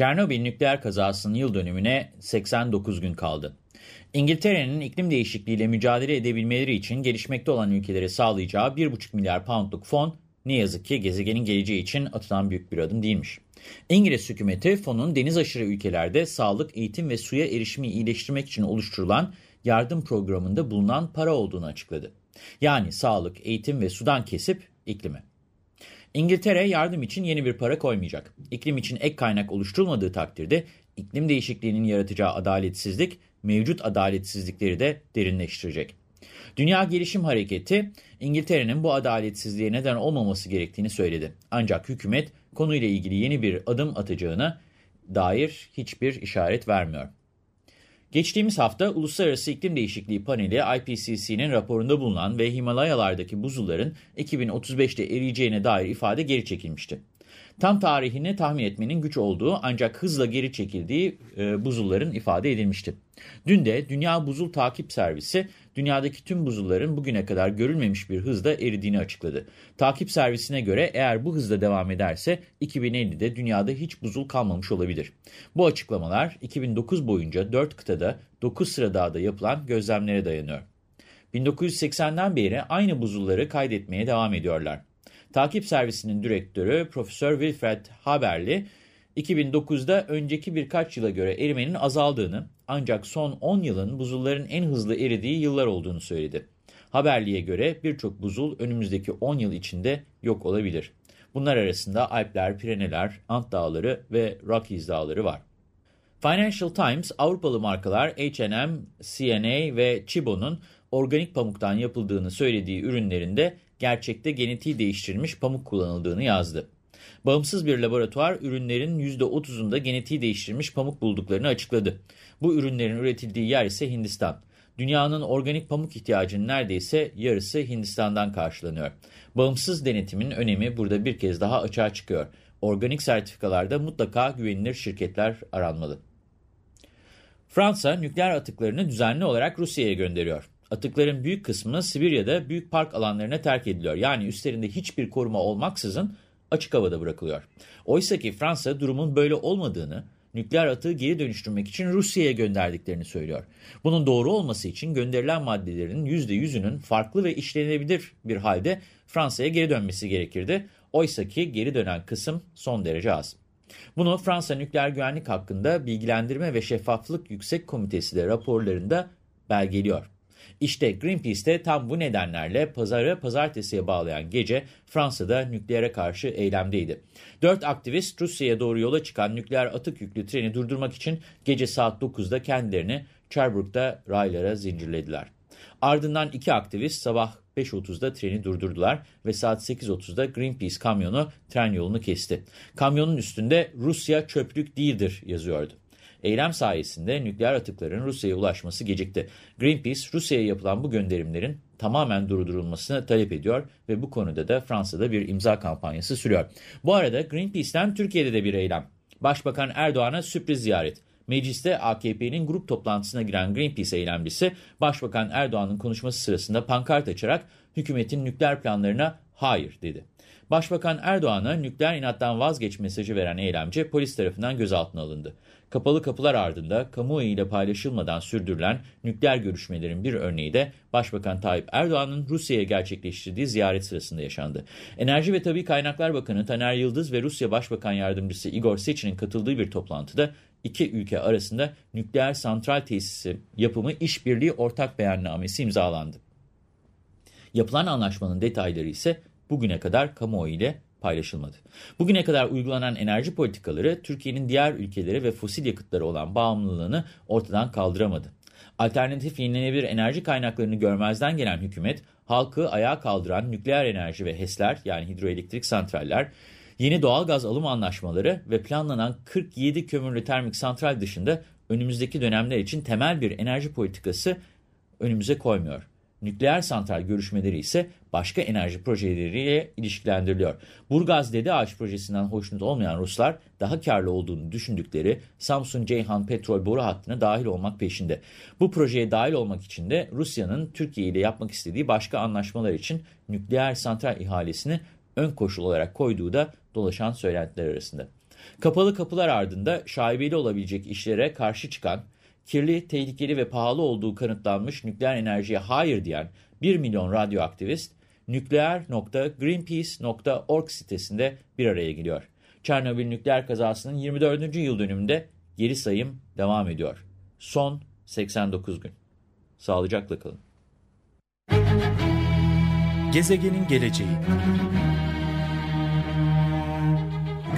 Çernobil nükleer kazasının yıl dönümüne 89 gün kaldı. İngiltere'nin iklim değişikliğiyle mücadele edebilmeleri için gelişmekte olan ülkelere sağlayacağı 1,5 milyar poundluk fon ne yazık ki gezegenin geleceği için atılan büyük bir adım değilmiş. İngiliz hükümeti fonun deniz aşırı ülkelerde sağlık, eğitim ve suya erişimi iyileştirmek için oluşturulan yardım programında bulunan para olduğunu açıkladı. Yani sağlık, eğitim ve sudan kesip iklime. İngiltere yardım için yeni bir para koymayacak. İklim için ek kaynak oluşturulmadığı takdirde iklim değişikliğinin yaratacağı adaletsizlik mevcut adaletsizlikleri de derinleştirecek. Dünya Gelişim Hareketi İngiltere'nin bu adaletsizliğe neden olmaması gerektiğini söyledi. Ancak hükümet konuyla ilgili yeni bir adım atacağına dair hiçbir işaret vermiyor. Geçtiğimiz hafta Uluslararası İklim Değişikliği Paneli IPCC'nin raporunda bulunan ve Himalayalardaki buzulların 2035'te eriyeceğine dair ifade geri çekilmişti. Tam tarihini tahmin etmenin güç olduğu ancak hızla geri çekildiği e, buzulların ifade edilmişti. Dün de Dünya Buzul Takip Servisi dünyadaki tüm buzulların bugüne kadar görülmemiş bir hızda eridiğini açıkladı. Takip servisine göre eğer bu hızda devam ederse 2050'de dünyada hiç buzul kalmamış olabilir. Bu açıklamalar 2009 boyunca 4 kıtada 9 sıra dağda yapılan gözlemlere dayanıyor. 1980'den beri aynı buzulları kaydetmeye devam ediyorlar. Takip servisinin direktörü Profesör Wilfred Haberli, 2009'da önceki birkaç yıla göre erimenin azaldığını ancak son 10 yılın buzulların en hızlı eridiği yıllar olduğunu söyledi. Haberli'ye göre birçok buzul önümüzdeki 10 yıl içinde yok olabilir. Bunlar arasında Alpler, Pireneler, Ant Dağları ve Rockies Dağları var. Financial Times, Avrupalı markalar H&M, C&A ve Chibo'nun organik pamuktan yapıldığını söylediği ürünlerinde gerçekte genetiği değiştirilmiş pamuk kullanıldığını yazdı. Bağımsız bir laboratuvar ürünlerin %30'unda genetiği değiştirilmiş pamuk bulduklarını açıkladı. Bu ürünlerin üretildiği yer ise Hindistan. Dünyanın organik pamuk ihtiyacının neredeyse yarısı Hindistan'dan karşılanıyor. Bağımsız denetimin önemi burada bir kez daha açığa çıkıyor. Organik sertifikalarda mutlaka güvenilir şirketler aranmalı. Fransa nükleer atıklarını düzenli olarak Rusya'ya gönderiyor. Atıkların büyük kısmı Sibirya'da büyük park alanlarına terk ediliyor. Yani üstlerinde hiçbir koruma olmaksızın açık havada bırakılıyor. Oysa ki Fransa durumun böyle olmadığını, nükleer atığı geri dönüştürmek için Rusya'ya gönderdiklerini söylüyor. Bunun doğru olması için gönderilen maddelerin %100'ünün farklı ve işlenebilir bir halde Fransa'ya geri dönmesi gerekirdi. Oysa ki geri dönen kısım son derece az. Bunu Fransa Nükleer Güvenlik hakkında Bilgilendirme ve Şeffaflık Yüksek Komitesi de raporlarında belgeliyor. İşte Greenpeace de tam bu nedenlerle pazarı pazartesiye bağlayan gece Fransa'da nükleere karşı eylemdeydi. Dört aktivist Rusya'ya doğru yola çıkan nükleer atık yüklü treni durdurmak için gece saat 9'da kendilerini Cherbourg'da raylara zincirlediler. Ardından iki aktivist sabah 5.30'da treni durdurdular ve saat 8.30'da Greenpeace kamyonu tren yolunu kesti. Kamyonun üstünde Rusya çöplük değildir yazıyordu. Eylem sayesinde nükleer atıkların Rusya'ya ulaşması gecikti. Greenpeace, Rusya'ya yapılan bu gönderimlerin tamamen durdurulmasını talep ediyor ve bu konuda da Fransa'da bir imza kampanyası sürüyor. Bu arada Greenpeace'ten Türkiye'de de bir eylem. Başbakan Erdoğan'a sürpriz ziyaret. Mecliste AKP'nin grup toplantısına giren Greenpeace eylemcisi, Başbakan Erdoğan'ın konuşması sırasında pankart açarak hükümetin nükleer planlarına hayır dedi. Başbakan Erdoğan'a nükleer inattan vazgeç mesajı veren eylemci polis tarafından gözaltına alındı. Kapalı kapılar ardında kamuoyu ile paylaşılmadan sürdürülen nükleer görüşmelerin bir örneği de Başbakan Tayyip Erdoğan'ın Rusya'ya gerçekleştirdiği ziyaret sırasında yaşandı. Enerji ve Tabi Kaynaklar Bakanı Taner Yıldız ve Rusya Başbakan Yardımcısı Igor Sechin'in katıldığı bir toplantıda iki ülke arasında nükleer santral tesisi yapımı işbirliği ortak beyannamesi imzalandı. Yapılan anlaşmanın detayları ise bugüne kadar kamuoyu ile paylaşılmadı. Bugüne kadar uygulanan enerji politikaları Türkiye'nin diğer ülkelere ve fosil yakıtlara olan bağımlılığını ortadan kaldıramadı. Alternatif yenilenebilir enerji kaynaklarını görmezden gelen hükümet, halkı ayağa kaldıran nükleer enerji ve HES'ler yani hidroelektrik santraller, yeni doğal gaz alım anlaşmaları ve planlanan 47 kömürlü termik santral dışında önümüzdeki dönemler için temel bir enerji politikası önümüze koymuyor. Nükleer santral görüşmeleri ise başka enerji projeleriyle ilişkilendiriliyor. Burgaz Dede Ağaç projesinden hoşnut olmayan Ruslar daha karlı olduğunu düşündükleri Samsun-Ceyhan petrol boru hattına dahil olmak peşinde. Bu projeye dahil olmak için de Rusya'nın Türkiye ile yapmak istediği başka anlaşmalar için nükleer santral ihalesini ön koşul olarak koyduğu da dolaşan söylentiler arasında. Kapalı kapılar ardında şaibeli olabilecek işlere karşı çıkan, kirli, tehlikeli ve pahalı olduğu kanıtlanmış nükleer enerjiye hayır diyen 1 milyon radyoaktivist, nükleer.greenpeace.org sitesinde bir araya geliyor. Çernobil nükleer kazasının 24. yıl dönümünde geri sayım devam ediyor. Son 89 gün. Sağlıcakla kalın. Gezegenin geleceği